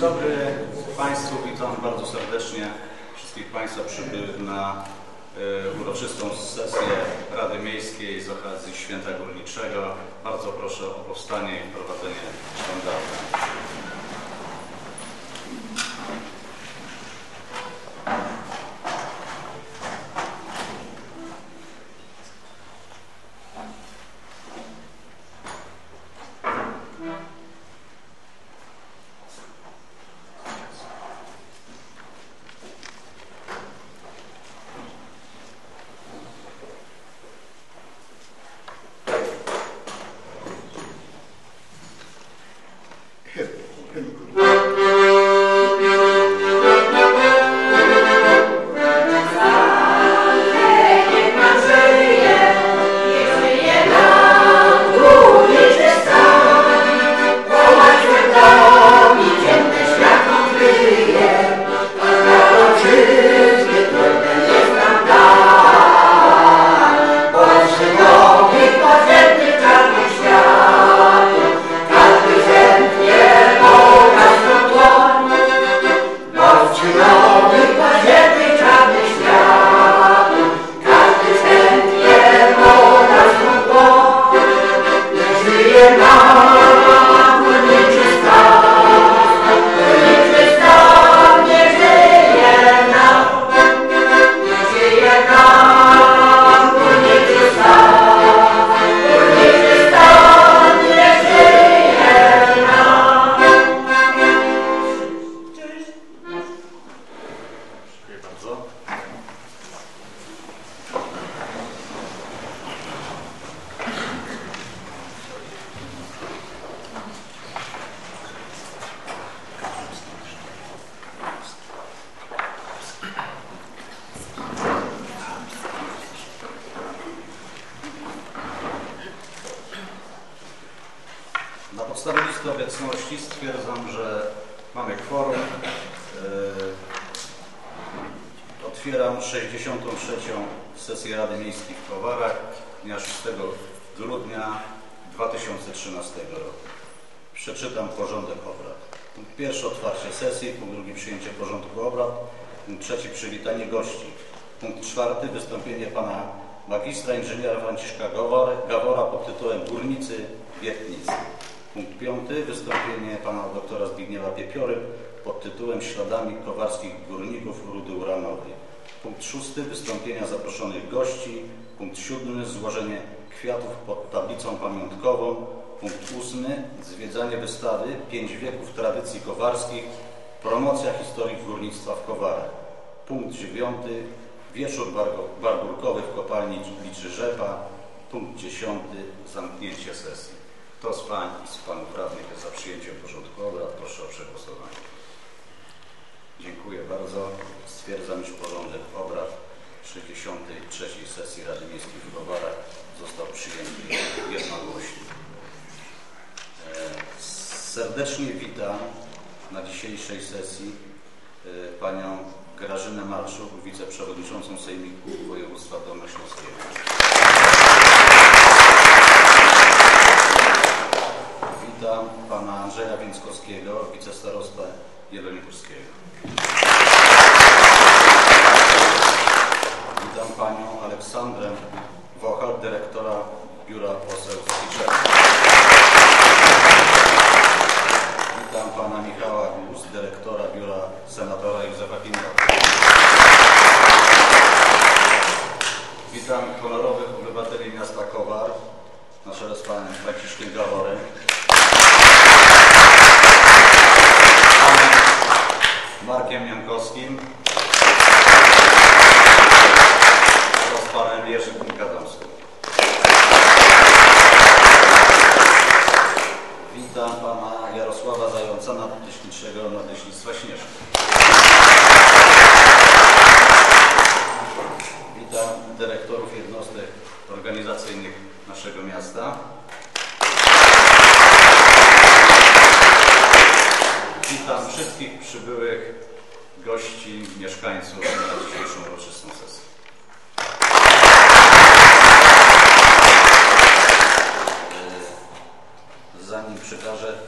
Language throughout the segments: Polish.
dobry Państwu, witam bardzo serdecznie wszystkich Państwa przybyłych na e, uroczystą sesję Rady Miejskiej z okazji Święta Górniczego. Bardzo proszę o powstanie i wprowadzenie sztandarza. Śladami kowarskich górników rudy uranowej. Punkt szósty wystąpienia zaproszonych gości. Punkt siódmy złożenie kwiatów pod tablicą pamiątkową. Punkt ósmy zwiedzanie wystawy Pięć wieków tradycji kowarskich. Promocja historii górnictwa w Kowarach. Punkt dziewiąty wieczór barburkowy w kopalni Liczy Rzepa. Punkt dziesiąty zamknięcie sesji. Kto z Pań i z Panów Radnych jest za przyjęciem porządku obrad? Proszę o przegłosowanie. Dziękuję bardzo. Stwierdzam, iż porządek obrad 63. sesji Rady Miejskiej w Kowarach został przyjęty jednogłośnie. E, Serdecznie witam na dzisiejszej sesji e, panią Grażynę Marczuk, wiceprzewodniczącą Sejmiku Województwa Dolnośląskiego. Witam pana Andrzeja Więckowskiego, wicestarostę Jeleniogórskiego. Witam panią Aleksandrę Wochal, dyrektora Biura Poselskiego. Witam pana Michała Guz, dyrektora Biura Senatora Józefa Pinka. Witam honorowych obywateli miasta Kowar na czele z panem Franciszkiem Gaworem. Panem Markiem Jankowskim oraz panem Jerzym Adamskim. Witam pana Jarosława Zająca, nadleśniczego Nadleśnictwa Śnieżki. Witam dyrektorów jednostek organizacyjnych naszego miasta. Witam wszystkich przybyłych gości, mieszkańców na dzisiejszą uroczystą sesję. E, Zanim przekażę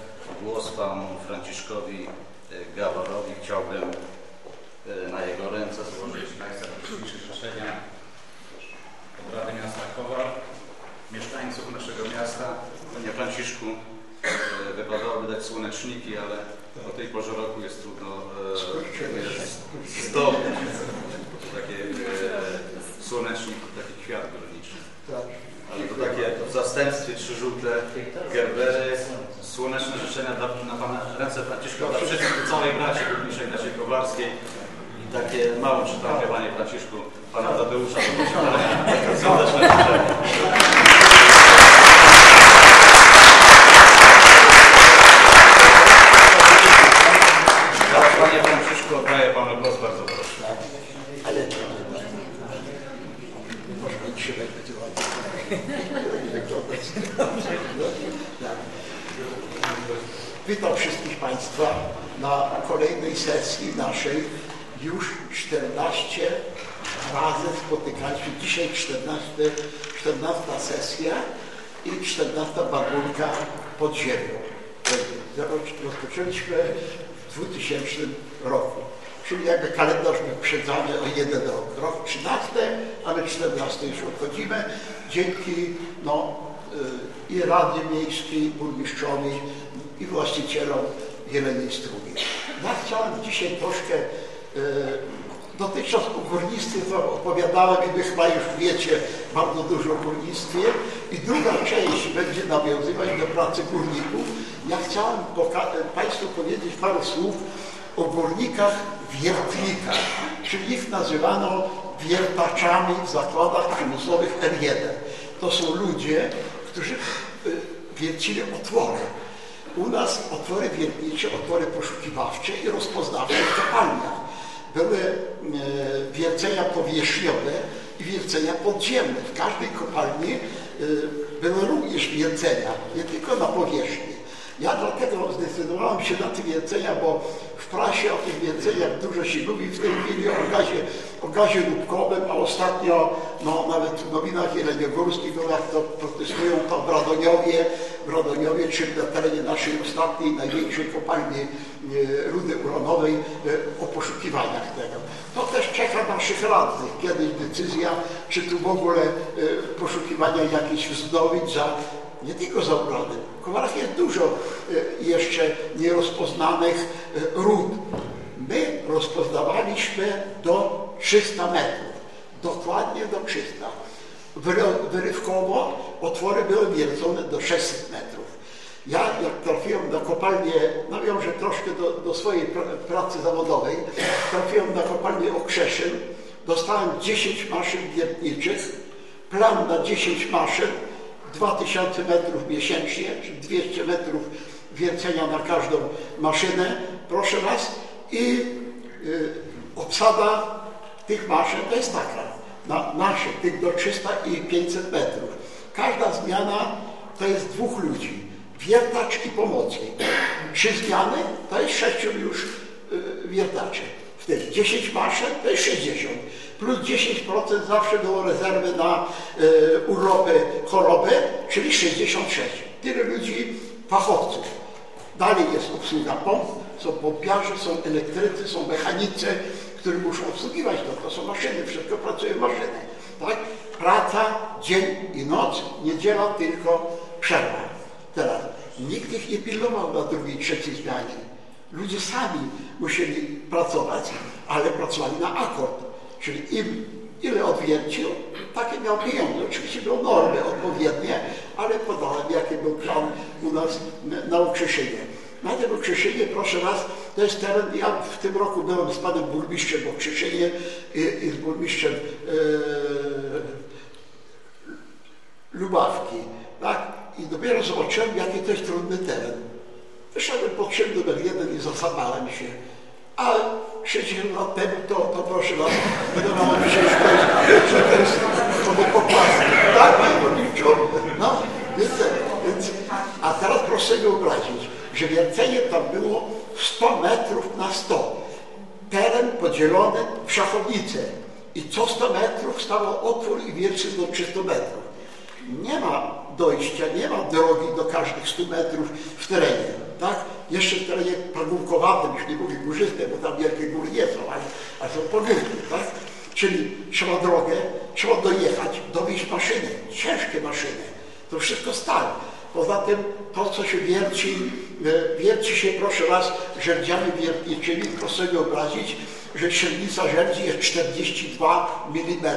głos panu Franciszkowi e, Gaworowi. Chciałbym e, ręce złożyć najserdeczniejsze życzenia od Rady Miasta Kowar, mieszkańców naszego miasta. Panie Franciszku, e, wypadałoby dać słoneczniki, ale o tej porze roku jest trudno e, zdobyć takie e, słonecznik, taki kwiat górniczy. Ale to takie w zastępstwie trzy żółte gerbery, słoneczne życzenia dla, na Pana ręce Franciszka, dla wszystkich całej braci górniczej naszej kowlarskiej i takie małą czytankę Panie Franciszku, Pana Tadeusza do posiadania. Serdeczne życzenia. Teraz Panie Franciszku oddaję Panu głos, bardzo proszę. Ale można będzie Witam wszystkich Państwa na kolejnej sesji naszej już 14 razy spotykaliśmy. Dzisiaj 14, 14 sesja i 14 bagulka pod ziemią. Rozpoczęliśmy w 2000 roku. Czyli jakby kalendarz wyprzedzamy o jeden rok. Rok 13, ale 14 już obchodzimy. Dzięki no, y, i Radzie Miejskiej, burmistrzowi i właścicielom Jeleniej Strugi. Ja chciałem dzisiaj troszkę Dotychczas o górnictwie to opowiadałem i wy chyba już wiecie bardzo dużo o górnictwie. I druga część będzie nawiązywać do pracy górników. Ja chciałem Państwu powiedzieć parę słów o górnikach wiertnikach, czyli ich nazywano wiertaczami w zakładach przymusowych L1. To są ludzie, którzy y, wiercili otwory. U nas otwory wiertnicze, otwory poszukiwawcze i rozpoznawcze w kopalniach. Były e, wiercenia powierzchniowe i wiercenia podziemne. W każdej kopalni e, były również wiercenia, nie tylko na powierzchni. Ja dlatego zdecydowałem się na te wiercenia, bo w prasie o tych wierceniach dużo się mówi w tej chwili o gazie, o gazie łupkowym, a ostatnio no, nawet w nowinach jeleniogórskich, jak to protestują to w Radoniowie, w Radoniowie, czyli na terenie naszej ostatniej, największej kopalni e, rudy uranowej, e, o poszukiwaniach tego. To też czeka naszych radnych kiedyś decyzja, czy tu w ogóle e, poszukiwania jakieś wznowić za nie tylko za uranem. W Kowarach jest dużo e, jeszcze nierozpoznanych e, ród. My rozpoznawaliśmy do 300 metrów. Dokładnie do 300. Wyrywkowo otwory były wiercone do 600 metrów. Ja jak trafiłem na kopalnię, nawiążę troszkę do, do swojej pracy zawodowej, trafiłem na kopalnię Okrzeszyn, dostałem 10 maszyn wiertniczych, plan na 10 maszyn, 2000 metrów miesięcznie, czy 200 metrów wiercenia na każdą maszynę, proszę Was, i y, obsada tych maszyn to jest taka, na naszych, tych do 300 i 500 metrów. Każda zmiana to jest dwóch ludzi, wiertacz i pomocnik. Trzy zmiany to jest sześciu już y, wiertaczy. Wtedy 10 maszyn to jest 60 plus 10% zawsze było rezerwy na y, urlopy choroby, czyli 66. Tyle ludzi, fachowców. Dalej jest obsługa pomp, są pompiarze, są elektrycy, są mechanicy, którzy muszą obsługiwać to. To są maszyny, wszystko pracuje maszyny. Tak? Praca dzień i noc, niedziela tylko przerwa. Teraz nikt ich nie pilnował na drugiej, trzeciej zmianie. Ludzie sami musieli pracować, ale pracowali na akord. Czyli im ile odwiercił, takie miał pieniądze. Oczywiście były normy odpowiednie, ale podałem, jaki był plan u nas na Okrzeszynie. Na tym Okrzeszynie, proszę Was, to jest teren, ja w tym roku byłem z panem burmistrzem w Okrzeszynie i, i z burmistrzem e, Lubawki. Tak? I dopiero zobaczyłem, jaki to jest trudny teren. Wyszedłem po księg numer jeden i zasadałem się. A 60 lat temu to, to proszę Was, wydawało mi się, że to jest, to jest to. Tak, panie burmistrzu? No, więc, więc, a teraz proszę sobie wyobrazić, że wiercenie tam było 100 metrów na 100. Teren podzielony w szachownicę. I co 100 metrów stało otwór i wierszy do 300 metrów. Nie ma dojścia, nie ma drogi do każdych 100 metrów w terenie tak? Jeszcze w terenie pagórkowatym, już nie mówię górzystym, bo tam wielkie góry nie są, ale, ale są pagórki, tak? Czyli trzeba drogę, trzeba dojechać, dowieść maszyny, ciężkie maszyny. To wszystko stal. Poza tym to, co się wierci, e, wierci się, proszę Was, żerdziami wiertniczymi. Proszę sobie wyobrazić, że średnica żerdzi jest 42 mm,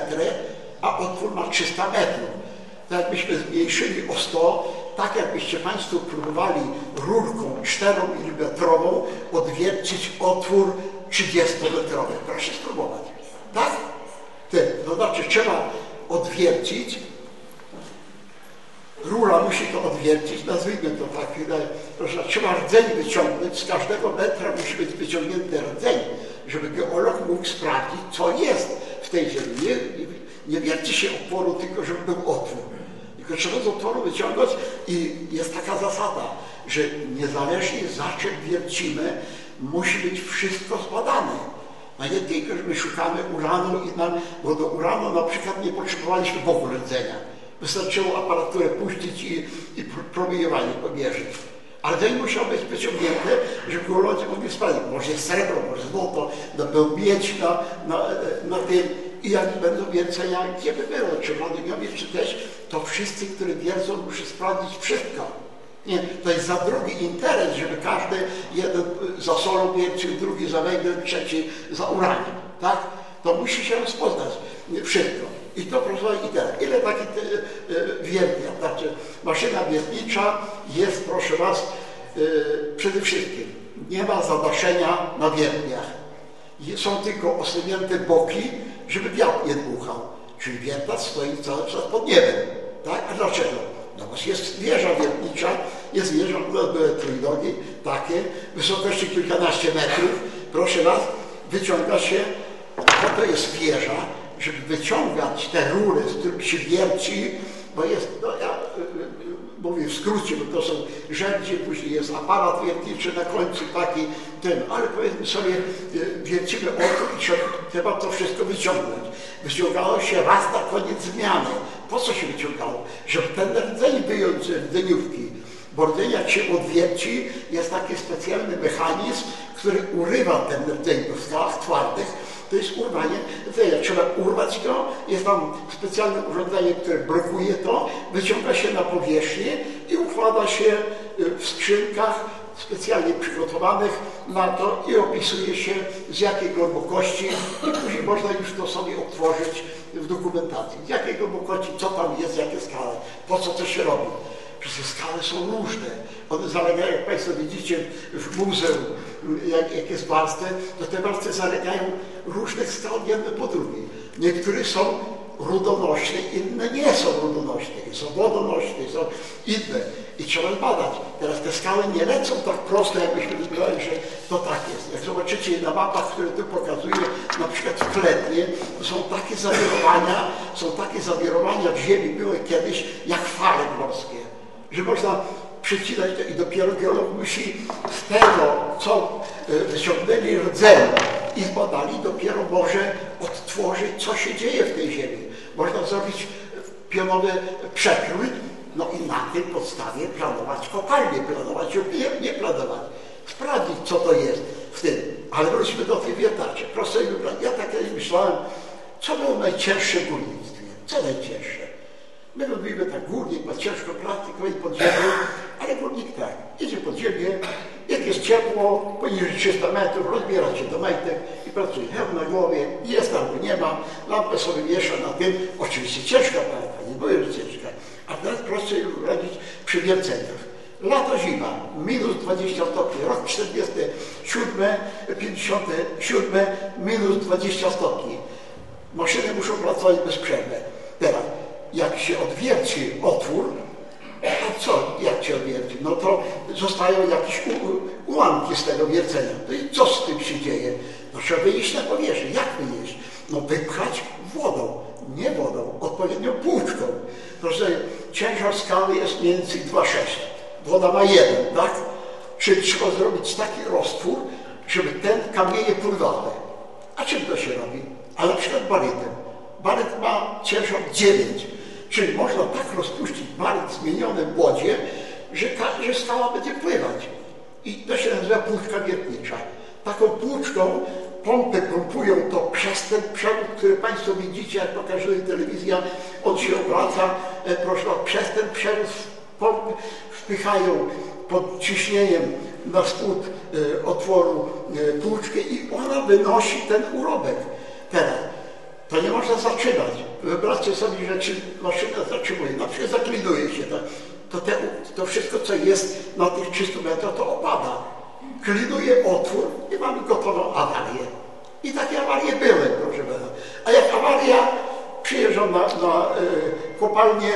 a otwór ma 300 metrów. Jakbyśmy zmniejszyli o 100, tak jakbyście Państwo próbowali rurką 4 mm odwiercić otwór 30-metrowy. Proszę spróbować. Tak? To znaczy trzeba odwiercić rura musi to odwiercić, nazwijmy to tak, proszę, trzeba rdzeń wyciągnąć, z każdego metra musi być wyciągnięty rdzeń, żeby geolog mógł sprawdzić, co jest w tej ziemi. Nie, nie wierci się oporu tylko, żeby był otwór. Trzeba z otworu wyciągnąć i jest taka zasada, że niezależnie za czym wiercimy, musi być wszystko zbadane. A nie tylko, że my szukamy uranu, i nam, bo do uranu na przykład nie potrzebowaliśmy w ogóle rdzenia Wystarczyło aparaturę puścić i, i promieniowanie pomierzyć. Ale to musiał być wyciągnięte, żeby go mogli spalić. Może jest srebro, może złoto, no, był miedź na, na, na tym. I jak będą wiercenia, było, czy w Radomiowie, czy też, to wszyscy, którzy wiercą, muszą sprawdzić wszystko. Nie, to jest za drugi interes, żeby każdy, jeden za solą wiercił, drugi za węglem, trzeci za uraniem. Tak? To musi się rozpoznać wszystko. I to proszę i teraz. Ile taki e, wiertnia, znaczy maszyna wiertnicza jest, proszę Was, e, przede wszystkim nie ma zadaszenia na wiertniach. Są tylko osunięte boki, żeby wiatr nie dmuchał. Czyli wiertacz stoi cały czas pod niebem. Tak? A dlaczego? No bo jest wieża wiertnicza, jest wieża, były trójnogi, takie, wysokości kilkanaście metrów. Proszę Was, wyciąga się, to jest wieża, żeby wyciągać te rury, z których się wierci, bo jest, no ja y, y, mówię w skrócie, bo to są rzędzie, później jest aparat wiertniczy na końcu taki, ten, ale powiedzmy sobie, y, wiercimy oko i trzeba to wszystko wyciągnąć. Wyciągało się raz na koniec zmiany. Po co się wyciągało? Żeby ten rdzeń wyjąć z rdzeniówki. Bo rdzeń jak się odwierci, jest taki specjalny mechanizm, który urywa ten rdzeń w skałach twardych, to jest urwanie rdzenia. Trzeba urwać go, jest tam specjalne urządzenie, które blokuje to, wyciąga się na powierzchnię i układa się y, w skrzynkach specjalnie przygotowanych na to i opisuje się z jakiej głębokości i później można już to sobie odtworzyć w dokumentacji. Z jakiej głębokości, co tam jest, jakie skale, po co to się robi. Przecież skale są różne. One zalegają, jak Państwo widzicie w muzeum, jak, jak jest warstwę, to te warstwy zalegają różnych skał jedne po drugiej. Niektóre są rudonośne, inne nie są rudonośne, są wodonośne, są inne. I trzeba badać. Teraz te skały nie lecą tak prosto, jakbyśmy myśleli, że to tak jest. Jak zobaczycie na mapach, które tu pokazuję, na przykład w Kletnie, są takie zawirowania, są takie zawirowania w ziemi były kiedyś jak fale morskie, że można przecinać to i dopiero geolog musi z tego, co e, wyciągnęli rdzeń i zbadali, dopiero może odtworzyć, co się dzieje w tej ziemi. Można zrobić pionowy przekrój, no i na tej podstawie planować kopalnie, planować nie planować. Sprawdzić, co to jest w tym. Ale wróćmy do tej wiertaczy. Prosto i Ja tak kiedyś myślałem, co było najcięższe w górnictwie? Co najcięższe? My robimy tak, górnik ma ciężką praktykę i pod ziemią, ale górnik tak, idzie pod ziemię, jak jest ciepło, poniżej 300 metrów, rozbiera się do majtek i pracuje. Hełm na głowie, jest albo nie ma, lampę sobie wiesza na tym. Oczywiście ciężka praca, nie były ciężka. A teraz proszę robić przy wierceniach. Lato, zima, minus 20 stopni, rok 47, 57, minus 20 stopni. Maszyny muszą pracować bez przerwy. Teraz jak się odwierci otwór, to co, jak się odwierci? No to zostają jakieś ułamki z tego wiercenia. No i co z tym się dzieje? No trzeba wyjść na powierzchnię. Jak wyjść? No wypchać wodą. Nie wodą, odpowiednią płuczką. Proszę, ciężar skały jest mniej więcej 2,6. Woda ma jeden, tak? Czyli trzeba zrobić taki roztwór, żeby ten kamienie pływały. A czym to się robi? A na przykład barytem. Baryt ma ciężar 9 Czyli można tak rozpuścić baryt zmieniony w wodzie, że, że skała będzie pływać. I to się nazywa płuczka wiertnicza. Taką płuczką pompy pompują to przez ten przewód, który Państwo widzicie, jak pokazuje telewizja, on się obraca, e, proszę, przez ten przewód pompy wpychają pod ciśnieniem na spód e, otworu e, tłuczkę i ona wynosi ten urobek. Teraz, to nie można zatrzymać. Wyobraźcie sobie, że czy maszyna zatrzymuje, na przykład zaklinuje się, to, to, te, to wszystko, co jest na tych 300 metrach, to opada. Klinuje otwór i mamy gotową awarię. I takie awarie były, proszę pana. A jak awaria przyjeżdża na, na y, kopalnię,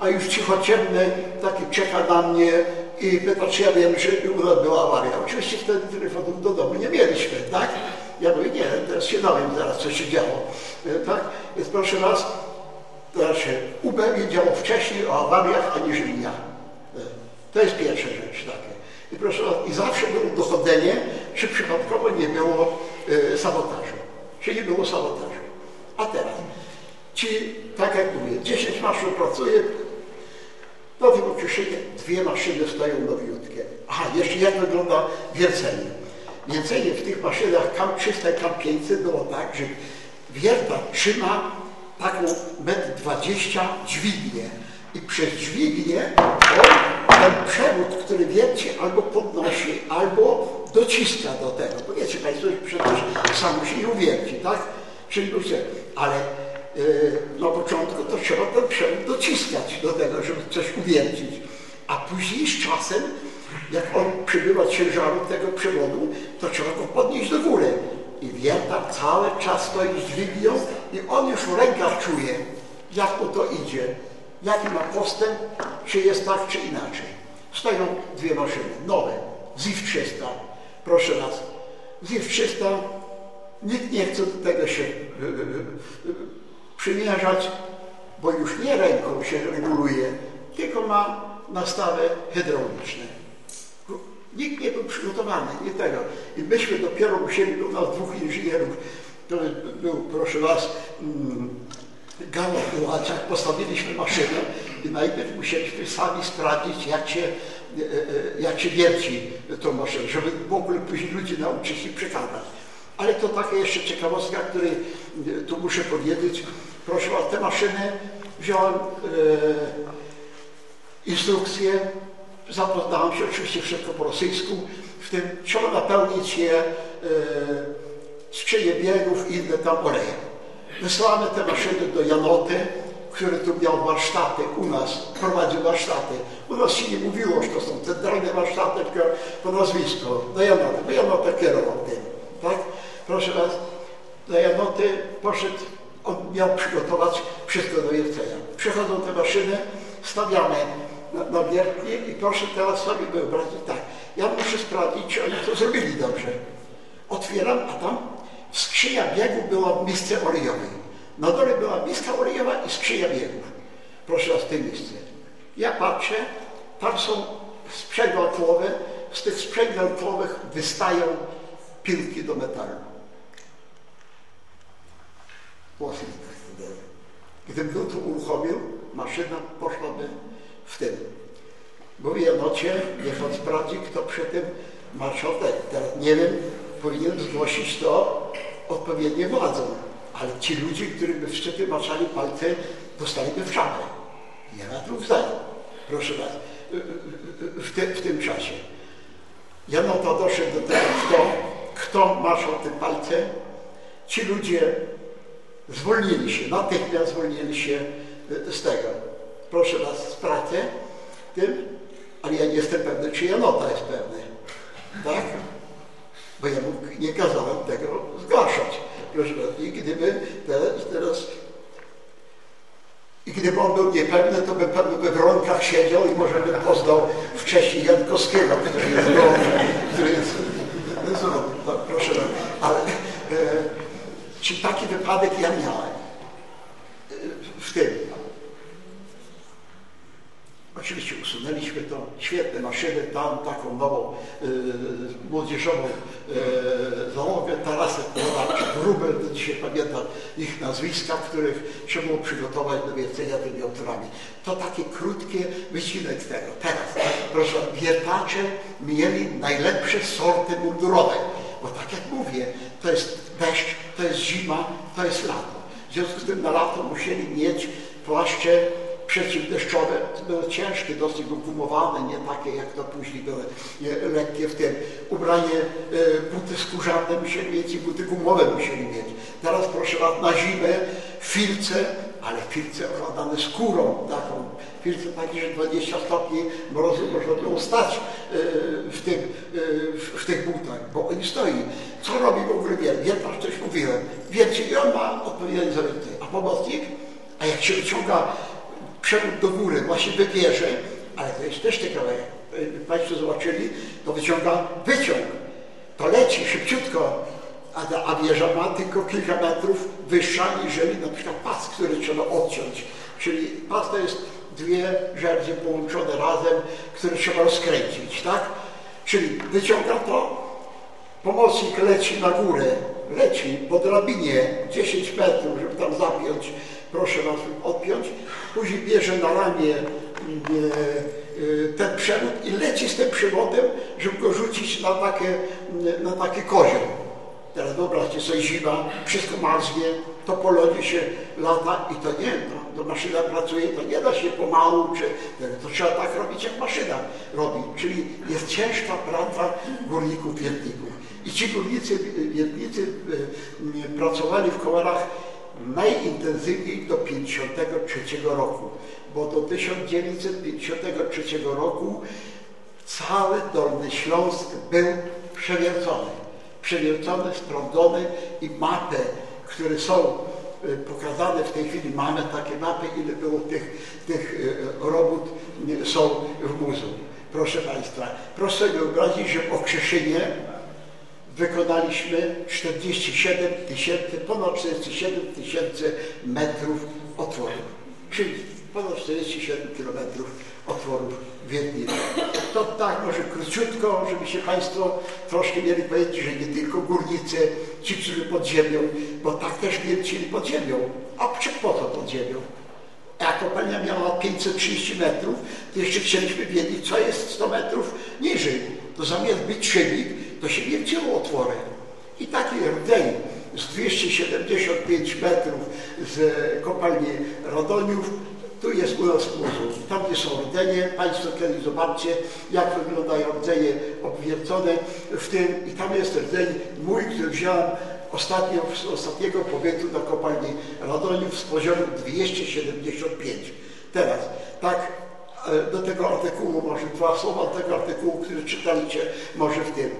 a już cicho ciemny, taki czeka na mnie i pyta, czy ja wiem, że u nas była awaria. Oczywiście wtedy telefonów do domu nie mieliśmy, tak? Ja mówię, nie, teraz się dowiem zaraz, co się działo. Y, tak? Więc proszę was, znaczy UB wiedział wcześniej o awariach aniżeli ja. Y, to jest pierwsza rzecz takie. I proszę i zawsze było dochodzenie, czy przypadkowo nie było y, sabotażu. Czy nie było sabotażu. A teraz, ci, tak jak mówię, 10 maszyn pracuje, do tego dwie maszyny stoją nowiutkie. Aha, jeszcze jak wygląda wiercenie. Wiercenie w tych maszynach KAM 300 i KAM 500 było tak, że wierta trzyma taką metr 20 dźwignię i przez dźwignię ten przewód, który wierci albo podnosi, albo dociska do tego. Bo wiecie Państwo, przecież samo się nie uwierci, tak? Czyli ale yy, na początku to trzeba ten przewód dociskać do tego, żeby coś uwiercić. A później z czasem, jak on przybywa ciężaru tego przewodu, to trzeba go podnieść do góry. I wiertar cały czas stoi z dźwignią i on już w rękach czuje, jak mu to idzie, jaki ma postęp, czy jest tak, czy inaczej. Stoją dwie maszyny, nowe, ZIF 300. Proszę Was, ZIF 300, nikt nie chce do tego się przymierzać, bo już nie ręką się reguluje, tylko ma nastawy hydrauliczne. Nikt nie był przygotowany, nie tego. I myśmy dopiero musieli, był nas dwóch inżynierów, to był, proszę Was, mm, w Łacach, postawiliśmy maszynę i najpierw musieliśmy sami sprawdzić, jak się, e, e, jak się wierci tą maszynę, żeby w ogóle później ludzie nauczyć się przekazać. Ale to taka jeszcze ciekawostka, której tu muszę powiedzieć. Proszę Was, te maszyny wziąłem e, instrukcje, zapoznałem się oczywiście wszystko po rosyjsku, w tym trzeba napełnić je e, skrzynie biegów i inne tam oleje. Wysłamy te maszyny do Janoty, który tu miał warsztaty u nas, prowadził warsztaty. U nas się nie mówiło, że to są centralne warsztaty, tylko po nazwisko, do Janoty, bo Janota kierował tym, tak? Proszę Was, do Janoty poszedł, on miał przygotować wszystko do jedzenia. Przychodzą te maszyny, stawiamy na, na i proszę teraz sobie wyobrazić tak, ja muszę sprawdzić, czy oni to zrobili dobrze. Otwieram, a tam skrzynia biegów była w misce olejowej. Na dole była miska olejowa i skrzynia biegów. Proszę was, w tym miejscu. Ja patrzę, tam są sprzęgła tłowe, z tych sprzęgła tłowych wystają piłki do metalu. Gdybym to uruchomił, maszyna poszłaby w tym. Mówię Janocie, niech on sprawdzi, kto przy tym marszał Teraz nie wiem, powinien zgłosić to odpowiednie władzom. Ale ci ludzie, którzy by w szczyty maczali palce, dostaliby w czapę. Nie ma dwóch zdań. Proszę Was, w, te, w tym czasie. Ja no to doszedł do tego, kto, kto maszał te palce. Ci ludzie zwolnili się, natychmiast zwolnili się z tego. Proszę Was, sprawdzę tym, ale ja nie jestem pewny, czy Janota jest pewny. Tak? Bo ja mu nie kazałem tego zgłaszać. Proszę bardzo, i gdyby teraz, teraz i gdyby on był niepewny, to by pewno by w rąkach siedział i może by poznał wcześniej Jankowskiego, który jest który jest zrobił. No, proszę bardzo. Ale e, czy taki wypadek ja miałem e, w tym. Oczywiście usunęliśmy to, świetne maszyny, tam taką nową y, młodzieżową y, załogę, tarasę, wróbel dzisiaj pamiętam ich nazwiska, których trzeba było przygotować do wiercenia tymi autorami. To takie krótkie wycinek tego. Teraz, proszę, wiertacze mieli najlepsze sorty mundurowe, bo tak jak mówię, to jest deszcz, to jest zima, to jest lato. W związku z tym na lato musieli mieć płaszcze przeciwdeszczowe, były ciężkie, dosyć gumowane, nie takie jak to później były nie, lekkie w tym. Ubranie, e, buty skórzane musieli mieć i buty gumowe musieli mieć. Teraz proszę was na zimę filce, ale filce okładane skórą taką. Filce takie, że 20 stopni mrozu można stać e, w, tym, e, w, tych butach, bo oni stoi. Co robi w ogóle wier? Wiertarz coś mówiłem. Wiecie, i on ma odpowiedzialność za. A pomocnik? A jak się wyciąga przewód do góry, właśnie wybierze, ale to jest też ciekawe, jak Państwo zobaczyli, to wyciąga wyciąg. To leci szybciutko, a, a wieża ma tylko kilka metrów wyższa, niżeli na przykład pas, który trzeba odciąć. Czyli pas to jest dwie żerdzie połączone razem, które trzeba rozkręcić, tak? Czyli wyciąga to, pomocnik leci na górę, leci po drabinie 10 metrów, żeby tam zapiąć, proszę Was odpiąć, później bierze na ramię e, e, ten przewód i leci z tym przewodem, żeby go rzucić na takie, na takie kozioł. Teraz wyobraźcie sobie zima, wszystko marznie, to po lodzie się lata i to nie, to, to maszyna pracuje, to nie da się pomału, czy to trzeba tak robić, jak maszyna robi. Czyli jest ciężka praca górników, wiertników. I ci górnicy, wiertnicy e, pracowali w kołarach najintensywniej do 1953 roku, bo do 1953 roku cały Dolny Śląsk był przewiercony. Przewiercony, sprawdzony i mapy, które są y, pokazane w tej chwili, mamy takie mapy, ile było tych, tych y, robót y, są w muzeum. Proszę Państwa, proszę sobie wyobrazić, że w Okrzeszynie wykonaliśmy 47 tysięcy, ponad 47 tysięcy metrów otworów, czyli ponad 47 kilometrów otworów w Wiedniu. To tak może króciutko, żeby się Państwo troszkę mieli powiedzieć, że nie tylko górnicy, ci, którzy pod ziemią, bo tak też wiercili pod ziemią. A po co pod ziemią? A kopalnia miała 530 metrów, to jeszcze chcieliśmy wiedzieć, co jest 100 metrów niżej. To zamiast być szybik, to się wierciło otwory. I taki rdzeń z 275 metrów z kopalni Radoniów, tu jest u nas muzeum. Tam są rdzenie, Państwo kiedyś zobaczcie, jak wyglądają rdzenie obwiercone w tym. I tam jest rdzeń mój, który wziąłem ostatnio, z ostatniego pobytu na kopalni Radoniów z poziomu 275. Teraz, tak e, do tego artykułu, może dwa słowa do tego artykułu, który czytaliście może w tym.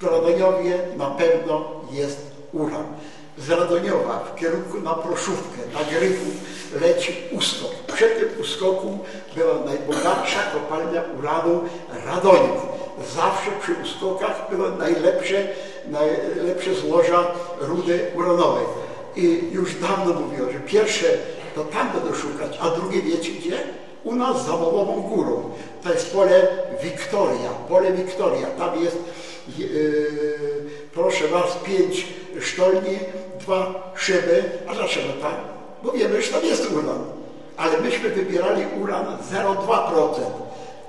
W Radoniowie na pewno jest uran. Z Radoniowa w kierunku na Proszówkę, na Gryfów leci uskok. Przy tym uskoku była najbogatsza kopalnia uranu Radoniów. Zawsze przy uskokach były najlepsze, najlepsze złoża rudy uranowej. I już dawno mówiło, że pierwsze to tam będą szukać, a drugie wiecie gdzie? U nas za Mowową Górą. To jest pole Wiktoria, pole Wiktoria. Tam jest proszę Was, pięć sztolni, dwa szyby. A dlaczego tak? Bo wiemy, że tam jest uran. Ale myśmy wybierali uran 0,2%.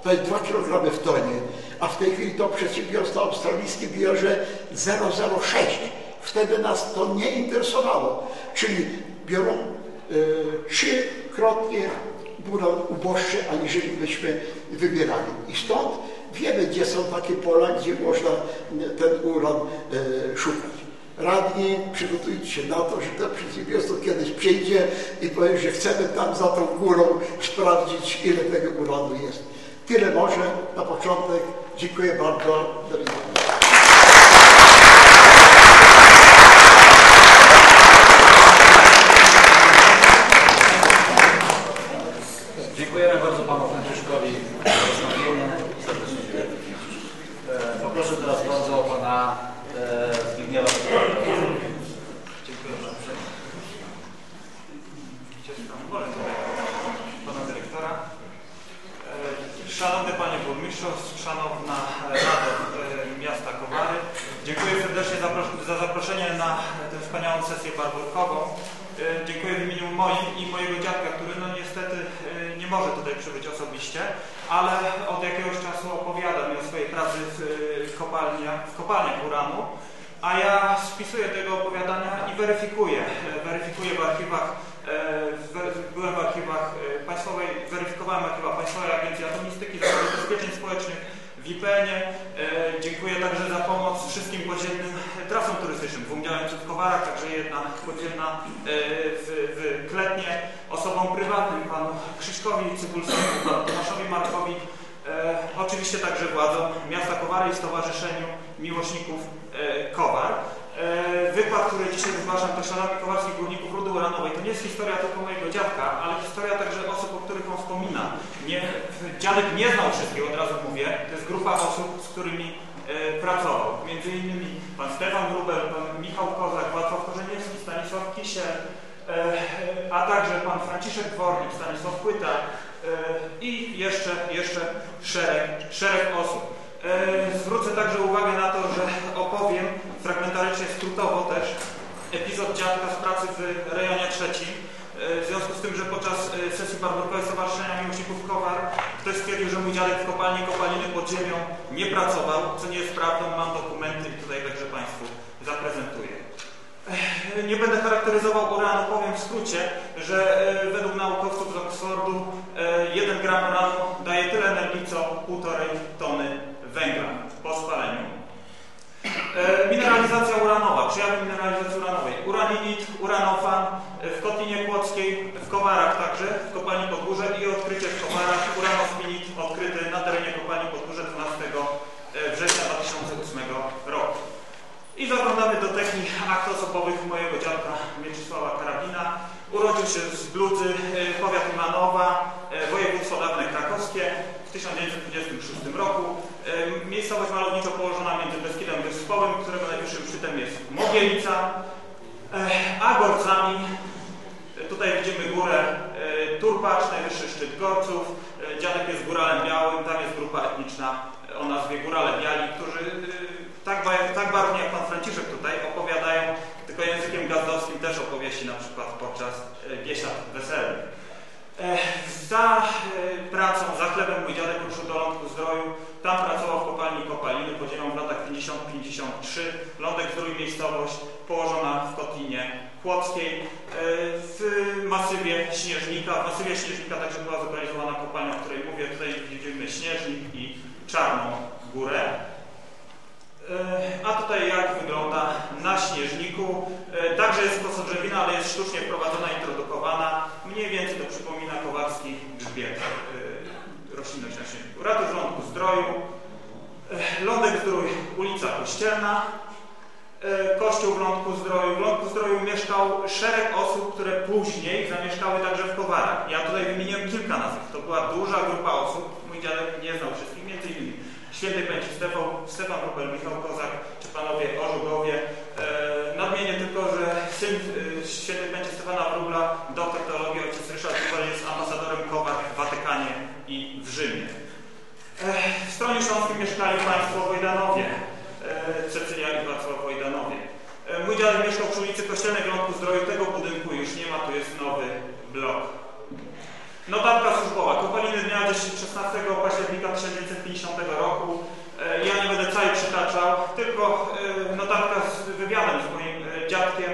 To jest 2 kg w tonie. A w tej chwili to przedsiębiorstwo australijskie bierze 0,06. Wtedy nas to nie interesowało. Czyli biorą y, trzykrotnie uran uboższy, aniżeli byśmy wybierali. I stąd Wiemy, gdzie są takie pola, gdzie można ten uran e, szukać. Radni, przygotujcie się na to, że to przedsiębiorstwo kiedyś przyjdzie i powie, że chcemy tam za tą górą sprawdzić, ile tego uranu jest. Tyle może na początek. Dziękuję bardzo. Do widzenia. Dziękujemy bardzo Panu Franciszkowi za wystąpienie. Poproszę teraz bardzo Pana e, Zbigniewa Dziękuję bardzo. Pana Dyrektora. E, Szanowny Panie Burmistrzu, Szanowna Rado, e, zapros- za zaproszenie na tę wspaniałą sesję barburkową. E, Dziękuję w imieniu moim i mojego dziadka, który no niestety e, nie może tutaj przybyć osobiście, ale od jakiegoś czasu opowiada mi o swojej pracy w e, kopalniach, w kopalniach uranu, a ja spisuję tego opowiadania i weryfikuję. E, Weryfikuję w archiwach, e, byłem w archiwach e, państwowej, weryfikowałem archiwa Państwowej Agencji Atomistyki, Zakładu Ubezpieczeń Społecznych, w IPN-ie. Dziękuję także za pomoc wszystkim podziemnym trasom turystycznym. Dwóm w Kowarach, także jedna podziemna w, w Kletnie, osobom prywatnym, panu Krzyśkowi Cybulskiemu, panu Tomaszowi Markowi, e, oczywiście także władzom miasta Kowary i Stowarzyszeniu Miłośników e, Kowar. E, Wykład, który dzisiaj wygłaszam, to śladami kowarskich górników rudy uranowej. To nie jest historia tylko mojego dziadka, ale historia także osób, o których on wspomina. Nie, dziadek nie znał wszystkich, od razu mówię. To jest grupa osób, z którymi e, pracował. Między innymi pan Stefan Grubel, pan Michał Kozak, Wacław Korzeniewski, Stanisław Kisiel, e, a także pan Franciszek Dwornik, Stanisław Płyta e, i jeszcze, jeszcze szereg, szereg osób. E, Zwrócę także uwagę na to, że skrótowo też epizod dziadka z pracy w rejonie trzecim. E, W związku z tym, że podczas e, sesji barburkowej Stowarzyszenia Miłośników Kowar ktoś stwierdził, że mój dziadek w kopalni kopaliny pod ziemią nie pracował, co nie jest prawdą, mam dokumenty i tutaj także Państwu zaprezentuję. Nie będę charakteryzował uranu, powiem w skrócie, że e, według naukowców z Oxfordu e, 1 gram uranu daje tyle energii, co 1,5 tony węgla po spaleniu. E, Mineralizacja uranowa, przejawy mineralizacji uranowej. Uraninit, uranofan e, w Kotlinie Kłodzkiej, w Kowarach także, w kopalni Podgórze i odkrycie w Kowarach uranospinit odkryty na terenie kopalni Podgórze 12 e, września 2008 roku. I zaglądamy do technik akt osobowych mojego dziadka Mieczysława Karabina. Urodził się z Bludzy, e, powiat Imanowa, e, województwo dawne krakowskie w 1926 roku. Miejscowość malowniczo położona między Beskidem Wyspowym, którego najwyższym szczytem jest Mogielica, a Gorcami. Tutaj widzimy górę e, Turbacz, najwyższy szczyt Gorców. E, Dziadek jest góralem białym, tam jest grupa etniczna e, o nazwie Górale Biali, którzy tak, tak barwnie jak pan Franciszek tutaj opowiadają, tylko językiem gazdowskim też opowieści na przykład podczas biesiad weselnych. Za pracą, za chlebem mój dziadek ruszył do Lądku Zdroju. Tam pracował w kopalni Kopaliny pod ziemią w latach 50-53. Lądek Zdrój miejscowość położona w Kotlinie Chłopskiej. E, W masywie Śnieżnika, w masywie Śnieżnika także była zlokalizowana kopalnia, o której mówię. Tutaj widzimy Śnieżnik i Czarną Górę. E, A tutaj jak wygląda na śnieżniku. E, Także jest kosodrzewina, ale jest sztucznie wprowadzona, introdukowana. Mniej więcej to przypomina kowarski grzbiet, Ratusz Lądku Zdroju, e, Lądek Zdrój, ulica Kościelna, e, Kościół w Lądku Zdroju. W Lądku Zdroju mieszkał szereg osób, które później zamieszkały także w Kowarach. Ja tutaj wymieniłem kilka nazwisk. To była duża grupa osób. Mój dziadek nie znał wszystkich, między innymi Świętej Pęci Stefan, Stefan Rupel, Michał Kozak, czy panowie Orzugowie. E, nadmienię tylko, że syn Świętej Pęci Stefana Wróbla, doktor teologii, ojciec Ryszard Rupel jest ambasadorem Kowar w Watykanie i w Rzymie. E, w stronie śląskiej mieszkali państwo Wojdanowie, Cecylia i Wacław Wojdanowie. E, mój dziadek mieszkał przy ulicy Kościelnej w Lądku Zdroju, tego budynku już nie ma, tu jest nowy blok. Notatka służbowa. Kopaliny dnia 16 października 1950 roku. E, Ja nie będę całej przytaczał, tylko e, notatka z wywiadem z moim dziadkiem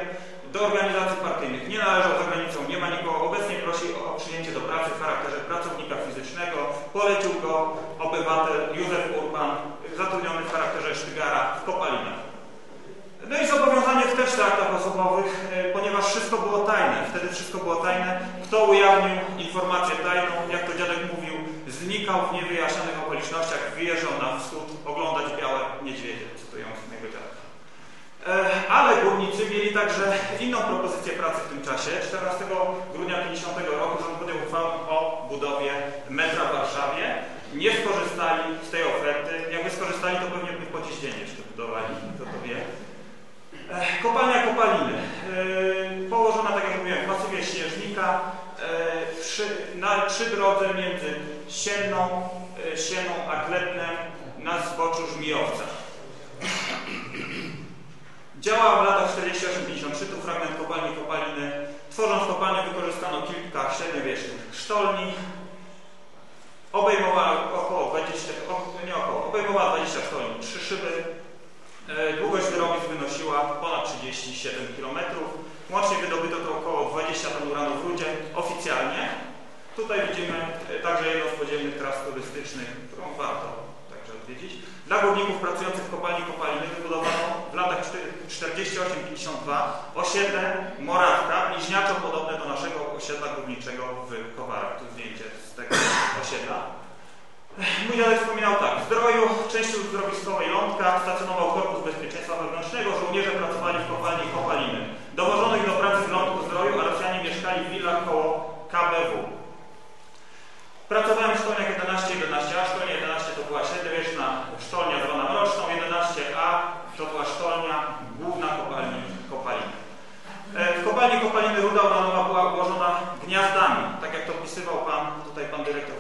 do organizacji partyjnych. Nie należał za granicą, nie ma nikogo. Obecnie prosi o przyjęcie do pracy w charakterze pracownika fizycznego. Polecił go obywatel Józef Urban, zatrudniony w charakterze sztygara w Kopalinach. No i zobowiązanie w też aktach osobowych, e, ponieważ wszystko było tajne. Wtedy wszystko było tajne. Kto ujawnił informację tajną, jak to dziadek mówił, znikał w niewyjaśnionych okolicznościach, wyjeżdżał na wschód oglądać białe niedźwiedzie, cytując mojego dziadka. E, Ale górnicy mieli także inną propozycję pracy w tym czasie. 14 grudnia 50 roku rząd podjął uchwałę o budowie metra w Warszawie. Nie skorzystali z tej oferty. Jakby skorzystali, to pewnie by po dziś dzień jeszcze budowali, kto to wie. Kopalnia Kopaliny. Położona, tak jak mówiłem, w masywie Śnieżnika, przy, na, przy drodze między Sienną, e, Sieną a Kletnem na zboczu Żmijowca. Działała w latach 48-53, tu fragment kopalni Kopaliny. Tworząc kopalnię wykorzystano kilka średniowiecznych sztolni. Obejmowała około 20, o, nie około, obejmowała 20 sztolni, 3 szyby. E, Długość wyrobisk wynosiła ponad 37 km. Łącznie wydobyto to około 20 ton uranu w rudzie oficjalnie. Tutaj widzimy e, także jedną z podziemnych tras turystycznych, którą warto także odwiedzić. Dla górników pracujących w kopalni kopaliny wybudowano w latach 48-52 osiedle Morawka, bliźniaczo podobne do naszego osiedla górniczego w Kowarach. Tu zdjęcie z osiedla. Mój dziadek wspominał tak. W zdroju części uzdrowiskowej Lądka stacjonował Korpus Bezpieczeństwa Wewnętrznego. Żołnierze pracowali w kopalni Kopaliny. Dowożono ich do pracy w Lądku Zdroju, a Rosjanie mieszkali w willach koło KBW. Pracowałem w szkolniach 11-11A. Szkolnia 11 to była średniowieczna sztolnia zwana Mroczną. 11A to była sztolnia główna kopalni Kopaliny. E, W kopalni Kopaliny ruda była ułożona gniazdami, tak jak to opisywał pan, tutaj pan dyrektor.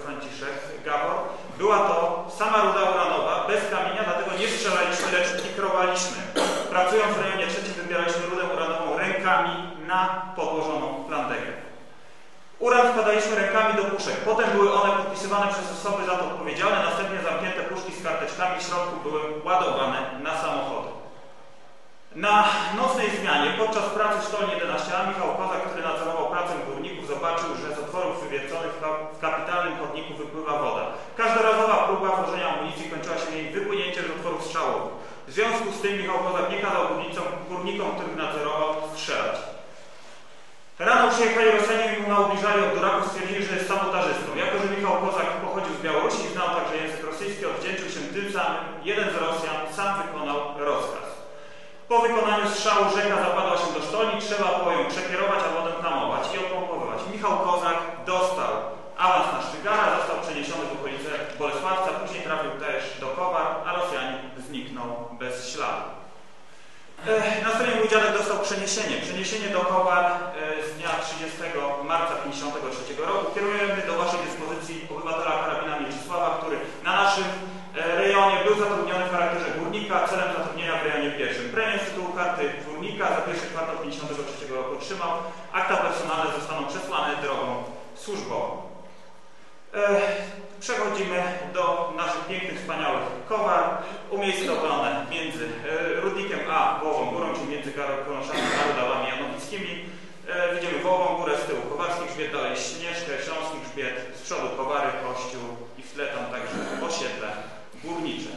Była to sama ruda uranowa, bez kamienia, dlatego nie strzelaliśmy, lecz pikrowaliśmy. Pracując w rejonie trzecim wybieraliśmy rudę uranową rękami na podłożoną plandekę. Uran wkładaliśmy rękami do puszek. Potem były one podpisywane przez osoby za to odpowiedzialne, następnie zamknięte puszki z karteczkami w środku były ładowane na samochody. Na nocnej zmianie podczas pracy w sztolni 11A Michał Kozak, który nadzorował pracę górników, zobaczył, że z otworów wywierconych w ka- w kapitalnym chodniku wypływa woda. Każdorazowa próba włożenia amunicji kończyła się jej wypłynięciem z otworów strzałowych. W związku z tym Michał Kozak nie kazał górnicom, górnikom, których nadzorował, strzelać. Rano przyjechali Rosjanie i mu naubliżali od duraków, stwierdzili, że jest sabotażystą. Jako, że Michał Kozak pochodził z Białorusi i znał także język rosyjski, odwdzięczył się tym samym. Jeden z Rosjan sam wykonał rozkaz. Po wykonaniu strzału rzeka zapadła się do sztolni, trzeba było ją przekierować, a wodę tamować i opompowywać. Michał Kozak dostał awans na Sztygara, został przeniesiony w okolice Bolesławca, później trafił też do Kowar, a Rosjanin zniknął bez śladu. E, Następnie mój dziadek dostał przeniesienie. Przeniesienie do Kowar e, z dnia 30 marca 1953 roku. Kierujemy do Waszej dyspozycji obywatela karabina Mieczysława, który na naszym e, rejonie był zatrudniony w charakterze górnika celem zatrudnienia w rejonie pierwszym. Premię z tytułu karty górnika za pierwszy kwartał 1953 roku otrzymał. Akta personalne zostaną przesłane drogą służbową. Przechodzimy do naszych pięknych, wspaniałych kowar, umiejscowione między e, Rudnikiem a Wołową Górą, czyli między Konoszami a Rudawami Janowickimi. E, Widzimy Wołową Górę, z tyłu Kowarski Grzbiet, dalej Śnieżkę, Śląski Grzbiet, z przodu Kowary, Kościół i w tle tam także osiedle górnicze.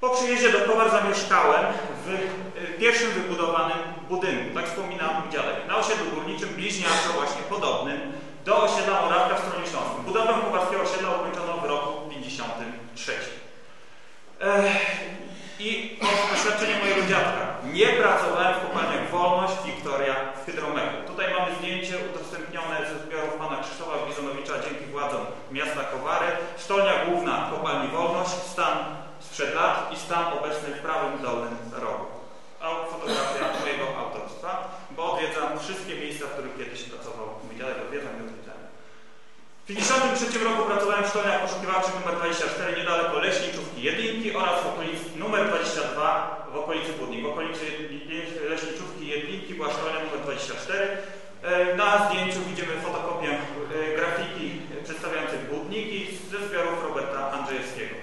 Po przyjeździe do Kowar zamieszkałem w e, pierwszym wybudowanym budynku, tak wspominał mój dziadek, na osiedlu górniczym, bliźniaczo właśnie podobnym do osiedla Morawka w stronie śląskiej. Budowę kowarskiego osiedla ukończono w roku 53. Ech, I od doświadczenia mojego dziadka. Nie pracowałem w kopalniach Wolność, Wiktoria, w Hydromeku. Tutaj mamy zdjęcie udostępnione ze zbiorów pana Krzysztofa Bizonowicza dzięki władzom miasta Kowary. Sztolnia główna kopalni Wolność, stan sprzed lat i stan obecny w prawym dolnym rogu. A fotografia mojego autorstwa, bo odwiedzam wszystkie miejsca, w których kiedyś pracował mój dziadek, odwiedzam i odwiedzam. W 1953 roku pracowałem w szkoleniach poszukiwawczych nr 24 niedaleko Leśniczówki Jedynki oraz w okolicy numer 22 w okolicy Budni. W okolicy Leśniczówki Jedynki była szkolenia numer 24. E, Na zdjęciu widzimy fotokopię e, grafiki przedstawiającej Budniki ze zbiorów Roberta Andrzejewskiego.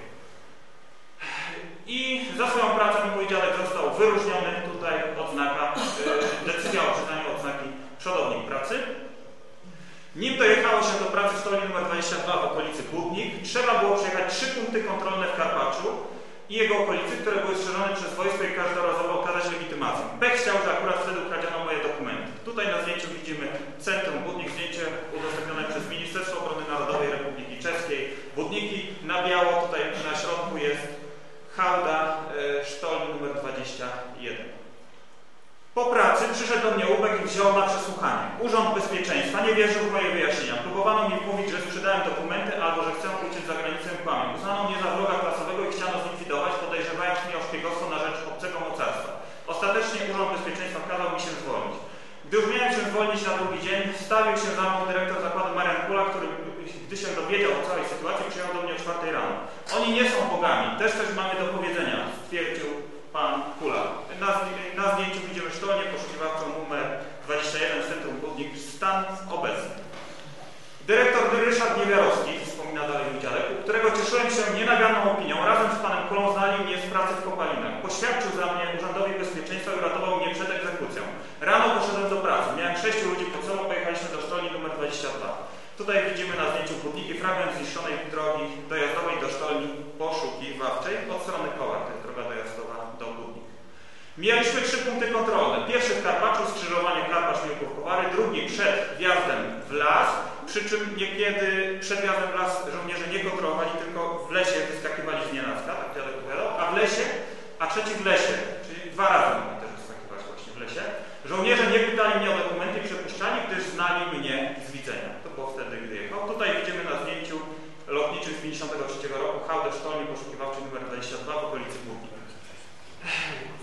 I za swoją pracę mój dziadek został wyróżniony tutaj odznaka, e, decyzja o przyznaniu odznaki przodownik pracy. Nim dojechało się do pracy w stolni nr 22 w okolicy Budnik, trzeba było przejechać trzy punkty kontrolne w Karpaczu i jego okolicy, które były strzeżone przez wojsko i każdorazowo okazać legitymację. Bek chciał, że akurat wtedy ukradziono moje dokumenty. Tutaj na zdjęciu widzimy centrum Budnik, zdjęcie udostępnione przez Ministerstwo Obrony Narodowej Republiki Czeskiej. Budniki na biało, tutaj na środku jest hałda e, sztolni nr 21. Po pracy przyszedł do mnie Ubek i wziął na przesłuchanie. Urząd Bezpieczeństwa nie wierzył w moje wyjaśnienia. Próbowano mi mówić, że sprzedałem dokumenty albo że chcę uciec za granicę kłamię. Uznano mnie za wroga klasowego i chciano zlikwidować, podejrzewając mnie o szpiegostwo na rzecz obcego mocarstwa. Ostatecznie Urząd Bezpieczeństwa kazał mi się zwolnić. Gdy już miałem się zwolnić na drugi dzień, stawił się za mną dyrektor zakładu Marian Kula, który gdy się dowiedział o całej sytuacji, przyjechał do mnie o czwartej rano. Oni nie są bogami, też coś mamy do powiedzenia, stwierdził pan Kula. Na, zdjęciu widzimy sztolnię poszukiwawczą numer 21 w Centrum Budnik, stan obecny. Dyrektor Ryszard Niewiarowski, wspomina dalej mój dziadek, u którego cieszyłem się nienaganną opinią, razem z panem Kulą znali mnie z pracy w kopalinach. Poświadczył za mnie Urzędowi Bezpieczeństwa i uratował mnie przed egzekucją. Rano poszedłem do pracy. Miałem sześciu ludzi pod sobą, pojechaliśmy do sztolni numer 22. Tutaj widzimy na zdjęciu budniki fragment zniszczonej drogi dojazdowej do sztolni poszukiwawczej od strony koła. To jest droga dojazdowa do Budnik. Mieliśmy trzy punkty kontrolne. Pierwszy w Karpaczu, skrzyżowanie Karpacz-Miłków-Kowary, drugi przed wjazdem w las, przy czym niekiedy przed wjazdem w las żołnierze nie kontrolowali, tylko w lesie wyskakiwali z nienacka, tak dziadek opowiadał, a w lesie, a trzeci w lesie, czyli dwa razy mogli też wyskakiwać właśnie w lesie. Żołnierze nie pytali mnie o dokumenty i przepuszczali, gdyż znali mnie z widzenia. To było wtedy, gdy jechał. Tutaj widzimy na zdjęciu lotniczym z 53 roku hałdę sztolni poszukiwawczej numer 22 w okolicy Budnik.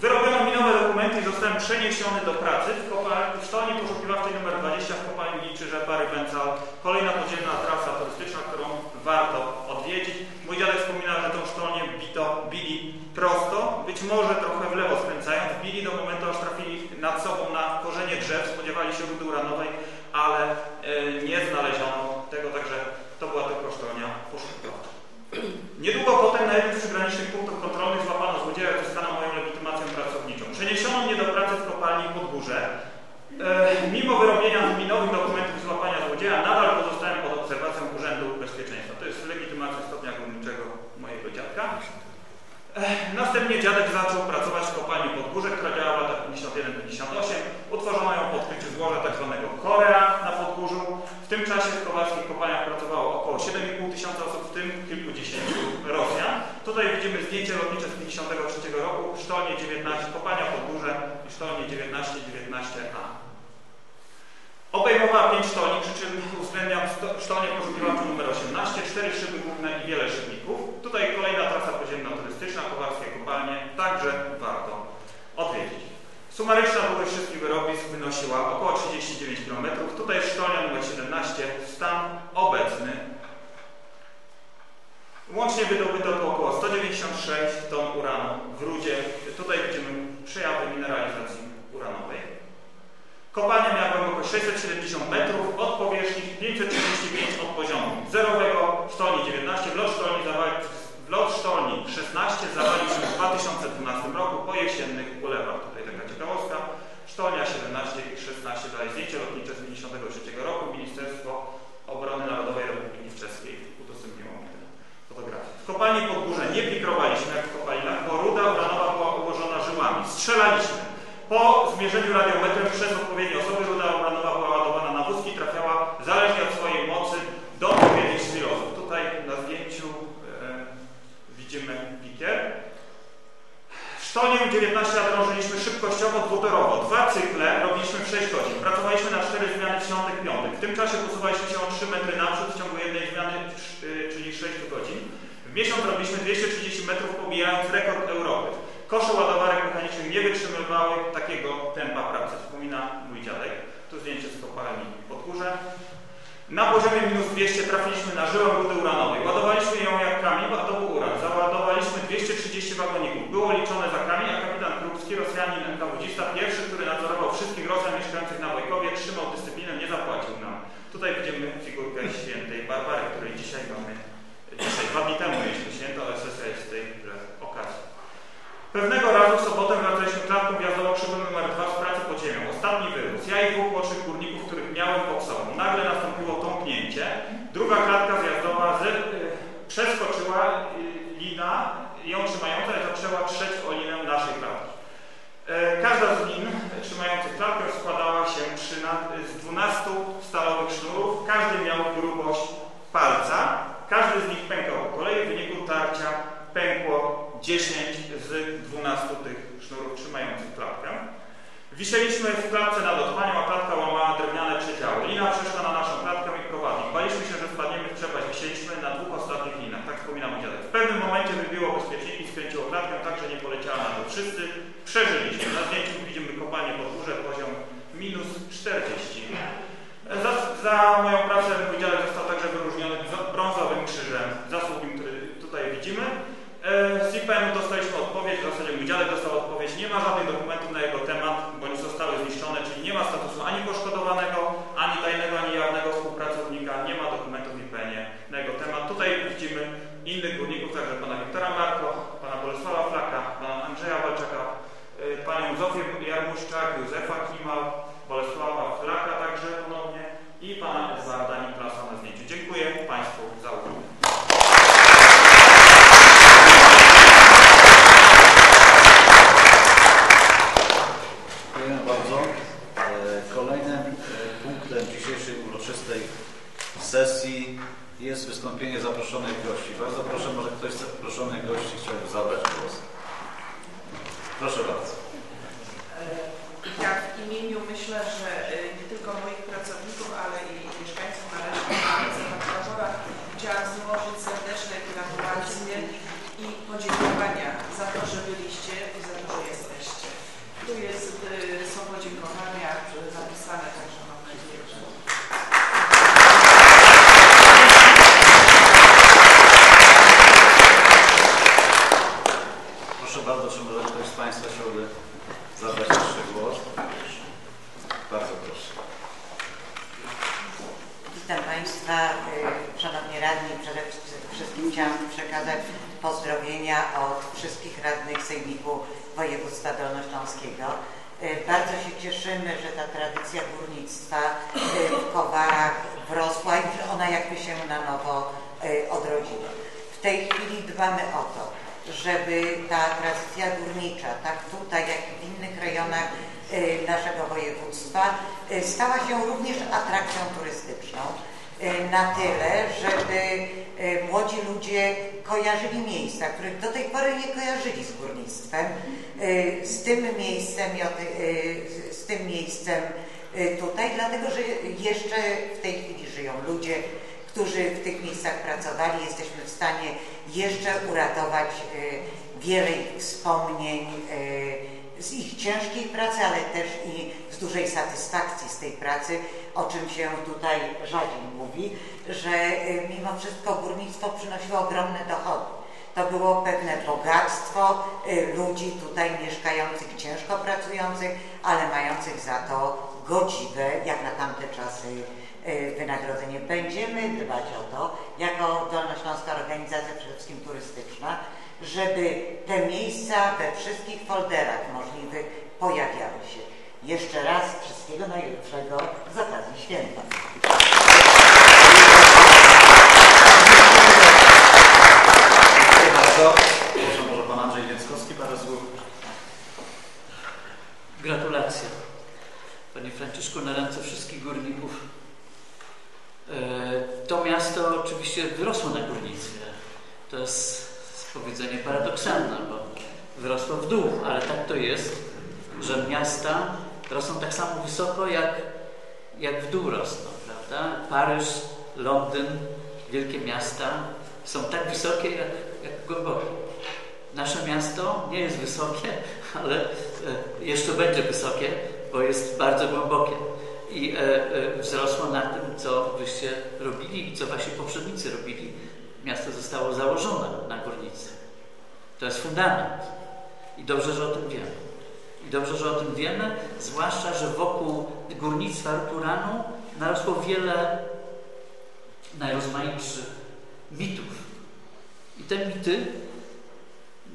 Wyrobiono mi nowe dokumenty i zostałem przeniesiony do pracy w, kopalni, w sztolni poszukiwawczej nr 20 w kopalni Liczyże, Bary Węcal. Kolejna podziemna trasa turystyczna, którą warto odwiedzić. Mój dziadek wspominał, że tą sztolnię bito, bili prosto, być może trochę w lewo skręcając. Bili do momentu, aż trafili nad sobą na korzenie drzew, spodziewali się rudy uranowej, ale e, nie znaleziono tego, także to była tylko sztolnia poszukiwawcza. Niedługo potem na jednym z przygranicznych punktów kontrolnych złapano złodzieja i uzyskano moją legitymację pracowniczą. Przeniesiono mnie do pracy w kopalni Podgórze. E, mimo wyrobienia mi nowych dokumentów złapania złodzieja, nadal pozostałem pod obserwacją Urzędu Bezpieczeństwa. To jest legitymacja stopnia górniczego mojego dziadka. E, następnie dziadek zaczął pracować w kopalni Podgórze, która działała w latach 51-58. Utworzono ją po odkryciu złoża tzw. Korea na Podgórzu. W tym czasie w kowalskich kopalniach pracowało około 7,5 tysiąca osób, w tym kilkudziesięciu Rosjan. Tutaj widzimy zdjęcie lotnicze z 53 roku, sztolnie 19, kopalnia Podgórze i sztolnie 19-19A. Obejmowała 5 sztolni, przy czym uwzględniam sztolnię poszukiwawczą numer 18, 4 szyby główne i wiele szybników. Tutaj kolejna trasa podziemna turystyczna, kowalskie kopalnie, także warto odwiedzić. Sumaryczna długość wszystkich wyrobisk wynosiła około 39 km. Tutaj jest sztolnia numer 17, stan obecny. Łącznie wydobyto około 196 ton uranu w rudzie. Tutaj widzimy przejawy mineralizacji. Kopalnia miała głębokość 670 metrów, od powierzchni 535 od poziomu zerowego, sztolni 19, w lot sztolni, sztolni 16 zawaliśmy w 2012 roku po jesiennych ulewach. Tutaj taka ciekawostka. Sztolnia 17 i 16, dalej zdjęcie lotnicze z 1953 roku. Ministerstwo Obrony Narodowej Republiki Czeskiej udostępniło fotografię. W kopalni Podgórze nie pikrowaliśmy jak w kopalinach, bo ruda uranowa była ułożona żyłami. Strzelaliśmy. Po zmierzeniu radiometrem przez odpowiednie osoby ruda uranowa była ładowana na wózki i trafiała zależnie od swojej mocy do odpowiednich silosów. Tutaj na zdjęciu e, widzimy pikier. Sztolnię 19 drążyliśmy szybkościowo, dwutorowo. Dwa cykle robiliśmy w 6 godzin. Pracowaliśmy na 4 zmiany w świątek, piątek. W tym czasie posuwaliśmy się o 3 metry naprzód w ciągu jednej zmiany, y, czyli 6 godzin. W miesiąc robiliśmy 230 metrów, pobijając rekord Europy. Kosze ładowarek mechanicznych nie wytrzymywały takiego tempa pracy, wspomina mój dziadek. Tu zdjęcie z kopalni Podgórze. Na poziomie minus 200 trafiliśmy na żyłę rudy uranowej. Ładowaliśmy ją jak kamień, a to był uran. Załadowaliśmy 230 wagoników. Było liczone za kamień, a kapitan Krupski, Rosjanin NKWDzista, pierwszy, który nadzorował wszystkich Rosjan mieszkających na Wojkowie, trzymał dyscyplinę, nie zapłacił nam. Tutaj widzimy figurkę świętej Barbary, której dzisiaj mamy, dzisiaj dwa dni temu mieliśmy święto, ale sesja jest z tej okazji. Pewnego razu w sobotę wracaliśmy klatką wjazdową krzywą numer 2 z pracy pod ziemią. Ostatni wyrósł. Ja i dwóch młodszych górników, których miałem pod sobą. Nagle nastąpiło tąpnięcie. Druga klatka zjazdowa z, y, przeskoczyła y, lina, ją trzymająca i zaczęła trzeć o linę naszej klatki. E, Każda z lin trzymających klatkę składała się przy na- z 12 stalowych sznurów. Każdy miał grubość palca. Każdy z nich pękał po kolei. W wyniku tarcia pękło 10 z 12 tych sznurów trzymających klatkę. Wisieliśmy w klatce nad otchłanią, a klatka łamała drewniane przedziały. Lina przeszła na naszą klatkę i prowadzi. Baliśmy się, że spadniemy w przepaść. Wisieliśmy na dwóch ostatnich linach, tak wspomina mój dziadek. W pewnym momencie wybiło bezpieczniki, skręciło klatkę, tak że nie poleciała na dół. Wszyscy przeżyliśmy. Na zdjęciu widzimy kopalnię pod górze, poziom minus 40. Za, za moją pracę mój dziadek został także wyróżniony brązowym krzyżem zasługim, który tutaj widzimy. E, Z IPN dostaliśmy odpowiedź, w zasadzie mój dziadek dostał odpowiedź, nie ma żadnych dokumentów na jego temat, nie ma statusu ani poszkodowanego, ktoś zaproszonych gości chciałby zabrać głos. Proszę bardzo. Ja w imieniu myślę, że y, nie tylko moich pracowników, ale i mieszkańców Należnych Zawartowa chciałam złożyć serdeczne gratulacje i podziękowania za to, że byliście i za to, że jesteście. Tu jest, y, są podziękowania y, zapisane, także mam nadzieję, że Proszę bardzo, czy może ktoś z Państwa chciałby zabrać jeszcze głos? Bardzo proszę. Witam Państwa, y, Szanowni Radni. Przede wszystkim chciałam przekazać pozdrowienia od wszystkich radnych Sejmiku Województwa Dolnośląskiego. Y, Bardzo się cieszymy, że ta tradycja górnictwa y, w Kowarach wrosła i że ona jakby się na nowo y, odrodziła. W tej chwili dbamy o to, żeby ta tradycja górnicza, tak tutaj jak i w innych rejonach y, naszego województwa, y, stała się również atrakcją turystyczną. y, Na tyle, żeby y, młodzi ludzie kojarzyli miejsca, których do tej pory nie kojarzyli z górnictwem, y, z tym miejscem, z tym miejscem tutaj, dlatego że jeszcze w tej chwili żyją ludzie, którzy w tych miejscach pracowali. Jesteśmy w stanie jeszcze uratować wiele wspomnień z ich ciężkiej pracy, ale też i dużej satysfakcji z tej pracy, o czym się tutaj rzadziej mówi, że y, mimo wszystko górnictwo przynosiło ogromne dochody. To było pewne bogactwo y, ludzi tutaj mieszkających, ciężko pracujących, ale mających za to godziwe, jak na tamte czasy, y, wynagrodzenie. Będziemy dbać o to, jako Dolnośląska Organizacja przede wszystkim turystyczna, żeby te miejsca we wszystkich folderach możliwych pojawiały się. Jeszcze raz wszystkiego najlepszego z okazji święta. Dziękuję bardzo. Proszę może Pan Andrzej Więckowski, parę słów. Gratulacje. Panie Franciszku, na ręce wszystkich górników. E, To miasto oczywiście wyrosło na górnictwie. To jest powiedzenie paradoksalne, bo wyrosło w dół, ale tak to jest, że miasta rosną tak samo wysoko, jak, jak w dół rosną, prawda? Paryż, Londyn, wielkie miasta są tak wysokie, jak, jak głębokie. Nasze miasto nie jest wysokie, ale e, jeszcze będzie wysokie, bo jest bardzo głębokie. I e, e, wzrosło na tym, co wyście robili i co wasi poprzednicy robili. Miasto zostało założone na górnictwie. To jest fundament. I dobrze, że o tym wiemy. Dobrze, że o tym wiemy, zwłaszcza, że wokół górnictwa Turanu narosło wiele najrozmaitszych mitów. I te mity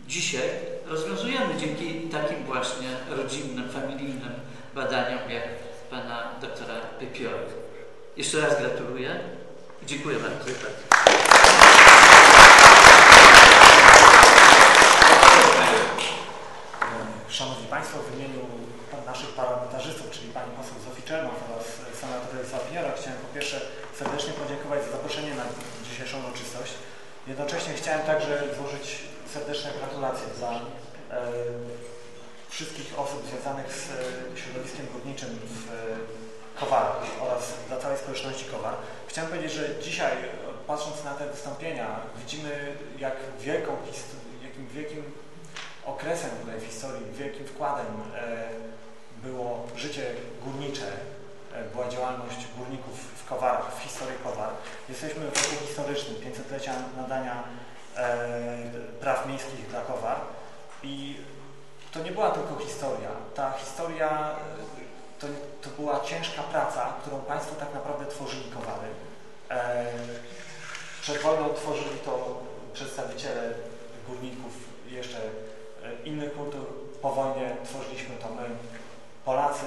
dzisiaj rozwiązujemy dzięki takim właśnie rodzinnym, familijnym badaniom jak pana doktora Pepiory. Jeszcze raz gratuluję dziękuję bardzo. Szanowni Państwo, w imieniu naszych parlamentarzystów, czyli Pani poseł Zofii Czernow oraz senatora Sławiniora chciałem po pierwsze serdecznie podziękować za zaproszenie na dzisiejszą uroczystość. Jednocześnie chciałem także złożyć serdeczne gratulacje za e, wszystkich osób związanych z e, środowiskiem górniczym w e, Kowarach oraz dla całej społeczności Kowar. Chciałem powiedzieć, że dzisiaj e, patrząc na te wystąpienia widzimy jak wielką, jakim wielkim okresem tutaj w historii, wielkim wkładem e, było życie górnicze, e, była działalność górników w Kowarach, w historii Kowar. Jesteśmy w roku historycznym, 500-lecia nadania e, praw miejskich dla Kowar i to nie była tylko historia. Ta historia to, to była ciężka praca, którą Państwo tak naprawdę tworzyli Kowary. Przed wojną tworzyli to przedstawiciele górników jeszcze innych kultur. Po wojnie tworzyliśmy to my, Polacy.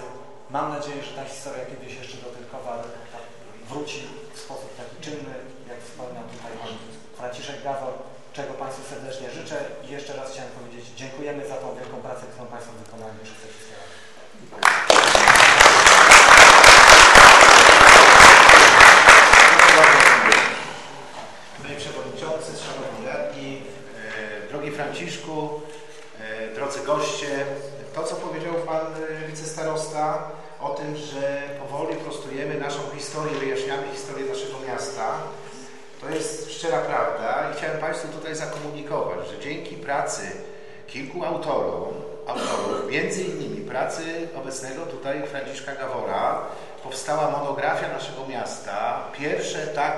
Mam nadzieję, że ta historia kiedyś jeszcze do tych kowar tak wróci w sposób taki czynny, jak wspomniał tutaj pan Franciszek Gawor, czego Państwu serdecznie życzę i jeszcze raz chciałem powiedzieć dziękujemy za tą wielką pracę, którą Państwo wykonali przez te wszystkie. Panie Przewodniczący, Szanowni Radni, e, drogi Franciszku, e, drodzy goście, to co powiedział Pan e, Wicestarosta o tym, że powoli prostujemy naszą historię, wyjaśniamy historię naszego miasta, to jest szczera prawda i chciałem Państwu tutaj zakomunikować, że dzięki pracy kilku autorom, autorów, między innymi pracy obecnego tutaj Franciszka Gawora, powstała monografia naszego miasta, pierwsze tak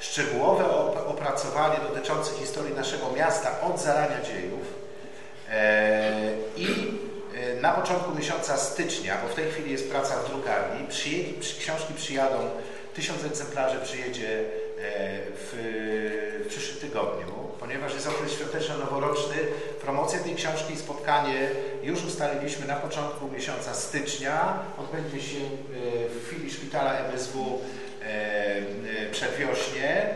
szczegółowe op- opracowanie dotyczące historii naszego miasta od zarania dziejów. E, na początku miesiąca stycznia, bo w tej chwili jest praca w drukarni, przyjęli, przy, książki przyjadą, tysiąc egzemplarzy przyjedzie e, w, w przyszłym tygodniu, ponieważ jest okres świąteczno-noworoczny, promocja tej książki i spotkanie już ustaliliśmy na początku miesiąca stycznia, odbędzie się e, w filii szpitala MSW e, przedwiośnie,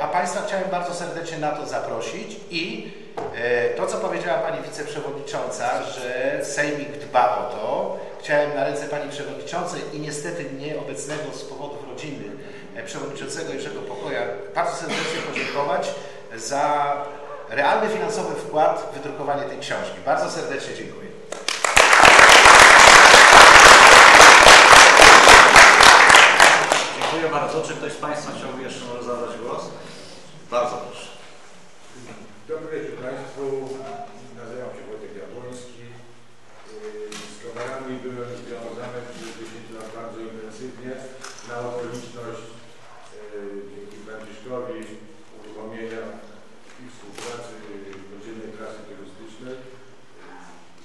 a Państwa chciałem bardzo serdecznie na to zaprosić i to, co powiedziała Pani Wiceprzewodnicząca, że Sejmik dba o to, chciałem na ręce Pani Przewodniczącej i niestety nieobecnego z powodów rodzinnych e, Przewodniczącego Jerzego Pokoja bardzo serdecznie podziękować za realny finansowy wkład w wydrukowanie tej książki. Bardzo serdecznie. Dziękuję bardzo. Czy ktoś z Państwa chciałby jeszcze może zabrać głos? Bardzo proszę. Dobry wieczór Państwu. Nazywam się Wojtek Jabłoński. Yy, Z kowarami byłem związany przez 10 lat bardzo intensywnie na okoliczność yy, dzięki Franciszkowi uruchomienia i współpracy rodzinnej trasy turystycznej.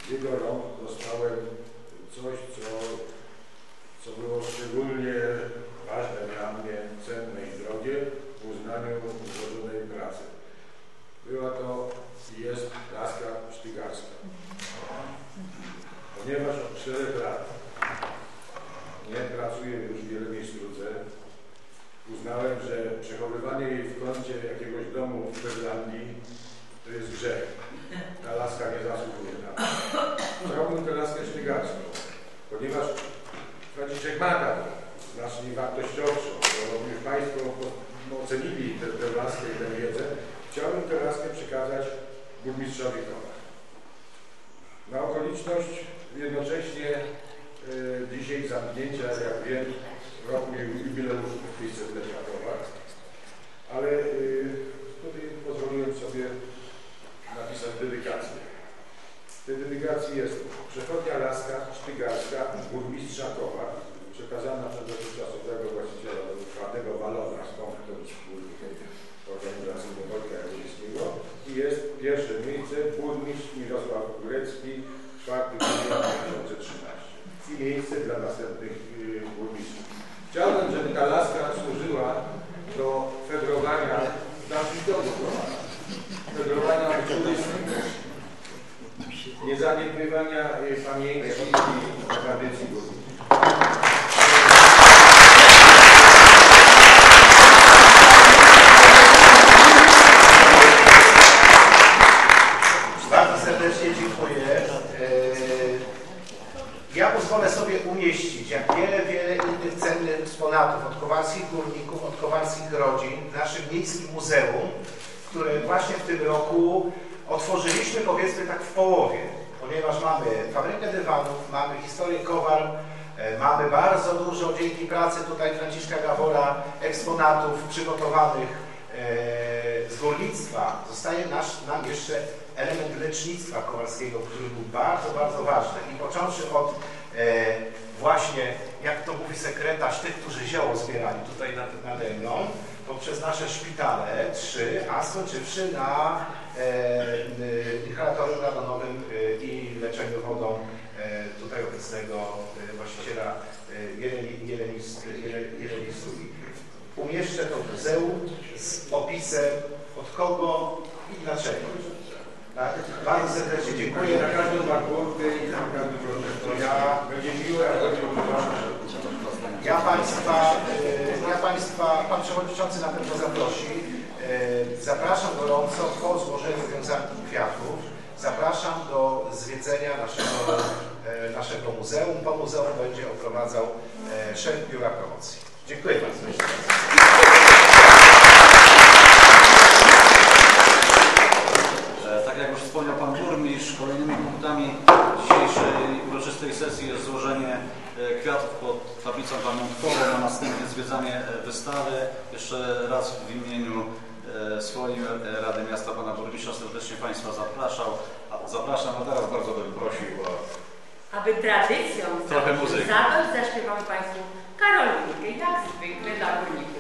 Z jego rąk dostałem coś, co, co było szczególnie ważne dla mnie, cenne i drogie w uznaniu złożonej pracy. Była to i jest laska sztygarska. Ponieważ od 4 lat nie pracuję już w Wielomieściółce, uznałem, że przechowywanie jej w kącie jakiegoś domu w Irlandii to jest grzech. Ta laska nie zasługuje na to. Chciałbym tę laskę sztygarską, ponieważ Franciszek ma taką, znacznie wartościowszą, bo już Państwo ocenili tę, tę laskę i tę wiedzę, chciałbym tę laskę przekazać burmistrzowi Kowa. Na okoliczność jednocześnie e, dzisiaj zamknięcia, jak wiem, roku jubileuszu miejscewlecia Kowa, ale e, tutaj pozwoliłem sobie napisać dedykację. W tej dedykacji jest przechodnia laska sztygarska burmistrza Kowa, przekazana przez dotychczasowego właściciela czwartego balona wspólnych organizacyjnego Wojtka Jawolickiego i jest pierwsze miejsce burmistrz Mirosław Górecki 4 grudnia 2013 i miejsce dla następnych y, burmistrzów. Chciałbym, żeby ta laska służyła do fedrowania naszych domów, fedrowania turystów, niezaniedbywania y, pamięci i tradycji górniczych. Bardzo serdecznie dziękuję. Eee, Ja pozwolę sobie umieścić, jak wiele, wiele innych cennych eksponatów od kowalskich górników, od kowalskich rodzin w naszym miejskim muzeum, które właśnie w tym roku otworzyliśmy powiedzmy tak w połowie, ponieważ mamy fabrykę dywanów, mamy historię kowal, e, mamy bardzo dużo dzięki pracy tutaj Franciszka Gawora eksponatów przygotowanych e, z górnictwa. Zostaje nasz, nam jeszcze element lecznictwa kowalskiego, który był bardzo, bardzo ważny. I począwszy od właśnie, jak to mówi sekretarz, tych, którzy zioło zbierali tutaj nad, nade mną, poprzez nasze szpitale, trzy, a skończywszy na e, inhalatorem radonowym e, i leczeniu wodą e, tutaj obecnego e, właściciela e, Jeleni, Jelenis, Jele- Jelenistui. Umieszczę to w muzeum z opisem od kogo i dlaczego. Tak? Bardzo serdecznie dziękuję za każdą dwa głowy i za każdą protestę. Ja będzie miłe, a będzie ja Państwa, e, ja Państwa, Pan Przewodniczący na pewno zaprosi. E, zapraszam gorąco po złożeniu wiązanki kwiatów. Zapraszam do zwiedzenia naszego, e, naszego muzeum. Po muzeum będzie oprowadzał szef Biura Promocji. Dziękuję bardzo. celami dzisiejszej uroczystej sesji jest złożenie e, kwiatów pod tablicą pamiątkową, a następnie zwiedzanie e, wystawy. Jeszcze raz w imieniu e, swoim Rady Miasta Pana Burmistrza serdecznie Państwa zapraszał. Zapraszam, a teraz bardzo bym prosił o... Aby tradycją trochę muzyki. Zadość zaśpiewam Państwu Karolinkę, jak zwykle dla górników.